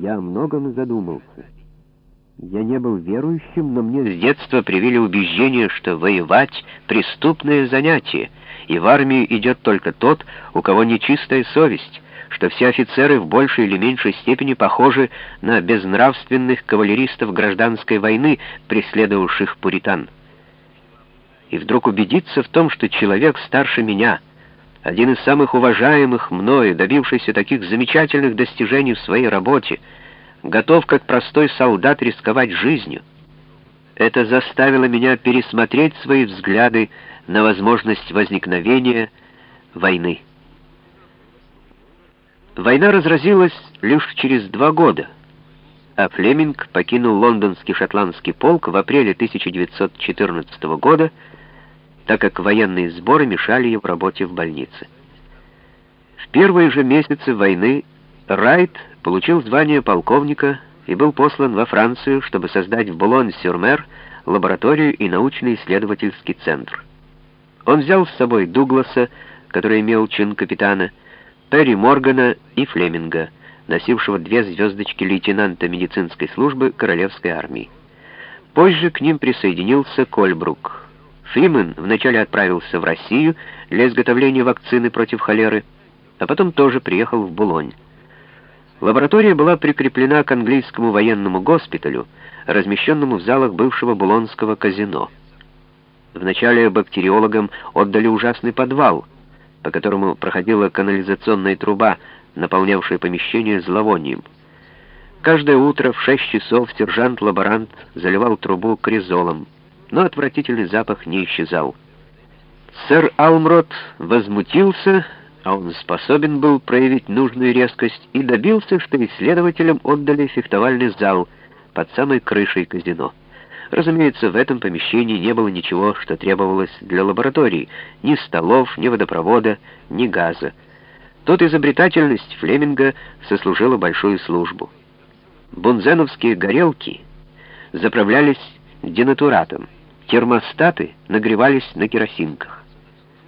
Я о многом задумался. Я не был верующим, но мне с детства привили убеждение, что воевать — преступное занятие, и в армию идет только тот, у кого нечистая совесть, что все офицеры в большей или меньшей степени похожи на безнравственных кавалеристов гражданской войны, преследовавших пуритан. И вдруг убедиться в том, что человек старше меня, один из самых уважаемых мною, добившийся таких замечательных достижений в своей работе, готов как простой солдат рисковать жизнью. Это заставило меня пересмотреть свои взгляды на возможность возникновения войны. Война разразилась лишь через два года, а Флеминг покинул лондонский шотландский полк в апреле 1914 года, так как военные сборы мешали ей в работе в больнице. В первые же месяцы войны Райт получил звание полковника и был послан во Францию, чтобы создать в Булон-сюр-Мер лабораторию и научно-исследовательский центр. Он взял с собой Дугласа, который имел чин капитана, Перри Моргана и Флеминга, носившего две звездочки лейтенанта медицинской службы Королевской армии. Позже к ним присоединился Кольбрук. Фримен вначале отправился в Россию для изготовления вакцины против холеры, а потом тоже приехал в Булонь. Лаборатория была прикреплена к английскому военному госпиталю, размещенному в залах бывшего Булонского казино. Вначале бактериологам отдали ужасный подвал, по которому проходила канализационная труба, наполнявшая помещение зловонием. Каждое утро в 6 часов сержант-лаборант заливал трубу кризолом, но отвратительный запах не исчезал. Сэр Алмрот возмутился, а он способен был проявить нужную резкость и добился, что исследователям отдали фехтовальный зал под самой крышей казино. Разумеется, в этом помещении не было ничего, что требовалось для лаборатории, ни столов, ни водопровода, ни газа. Тут изобретательность Флеминга сослужила большую службу. Бунзеновские горелки заправлялись денатуратом, термостаты нагревались на керосинках.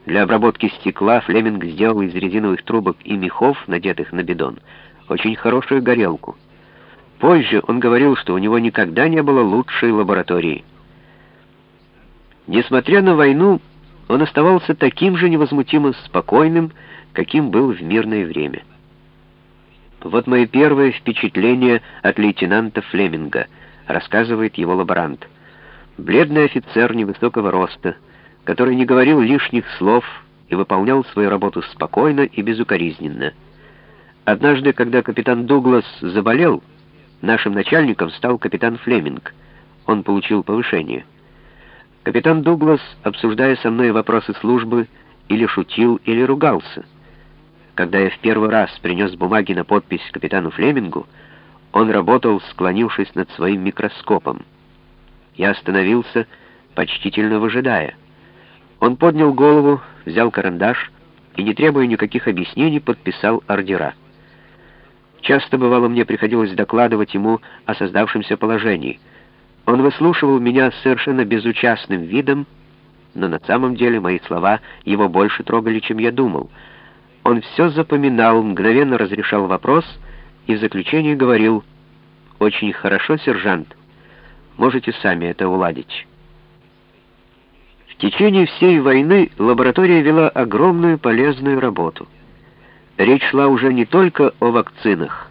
Для обработки стекла Флеминг сделал из резиновых трубок и мехов, надетых на бидон, очень хорошую горелку. Позже он говорил, что у него никогда не было лучшей лаборатории. Несмотря на войну, он оставался таким же невозмутимо спокойным, каким был в мирное время. Вот мои первые впечатления от лейтенанта Флеминга, рассказывает его лаборант. Бледный офицер невысокого роста, который не говорил лишних слов и выполнял свою работу спокойно и безукоризненно. Однажды, когда капитан Дуглас заболел, нашим начальником стал капитан Флеминг. Он получил повышение. Капитан Дуглас, обсуждая со мной вопросы службы, или шутил, или ругался. Когда я в первый раз принес бумаги на подпись капитану Флемингу, он работал, склонившись над своим микроскопом. Я остановился, почтительно выжидая — он поднял голову, взял карандаш и, не требуя никаких объяснений, подписал ордера. Часто бывало мне приходилось докладывать ему о создавшемся положении. Он выслушивал меня с совершенно безучастным видом, но на самом деле мои слова его больше трогали, чем я думал. Он все запоминал, мгновенно разрешал вопрос и в заключении говорил «Очень хорошо, сержант, можете сами это уладить». В течение всей войны лаборатория вела огромную полезную работу. Речь шла уже не только о вакцинах.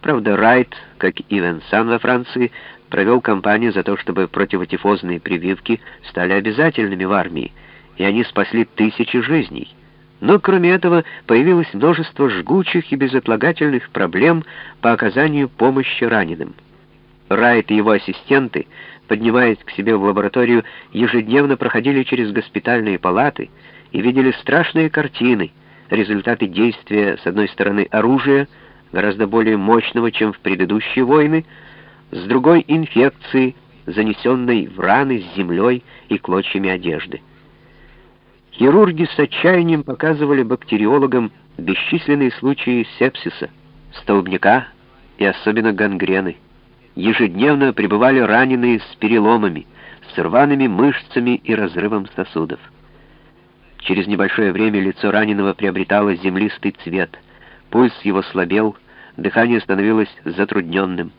Правда, Райт, как и Венсан во Франции, провел кампанию за то, чтобы противотифозные прививки стали обязательными в армии, и они спасли тысячи жизней. Но кроме этого появилось множество жгучих и безотлагательных проблем по оказанию помощи раненым. Райт и его ассистенты поднимаясь к себе в лабораторию, ежедневно проходили через госпитальные палаты и видели страшные картины, результаты действия, с одной стороны, оружия, гораздо более мощного, чем в предыдущие войны, с другой — инфекции, занесенной в раны с землей и клочьями одежды. Хирурги с отчаянием показывали бактериологам бесчисленные случаи сепсиса, столбняка и особенно гангрены ежедневно прибывали раненые с переломами, с рваными мышцами и разрывом сосудов. Через небольшое время лицо раненого приобретало землистый цвет, пульс его слабел, дыхание становилось затрудненным.